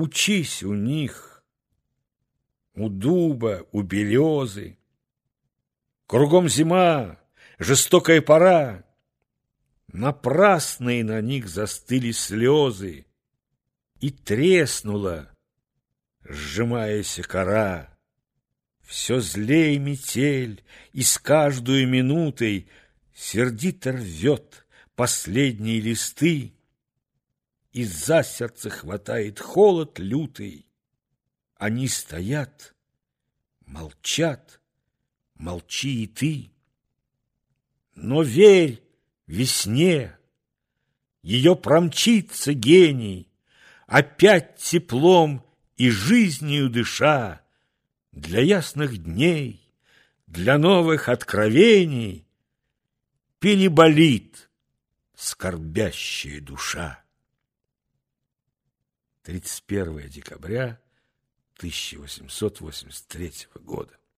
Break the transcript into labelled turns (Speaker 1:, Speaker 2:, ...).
Speaker 1: Учись у них, у дуба, у березы. Кругом зима, жестокая пора. Напрасные на них застыли слезы, И треснула, сжимаясь кора. Все злей метель, и с каждую минутой Сердито рвет последние листы, И за сердце хватает холод лютый. Они стоят, молчат, молчи и ты. Но верь весне, ее промчится гений, Опять теплом и жизнью дыша, Для ясных дней, для новых откровений Переболит скорбящая душа. 31 декабря 1883 года.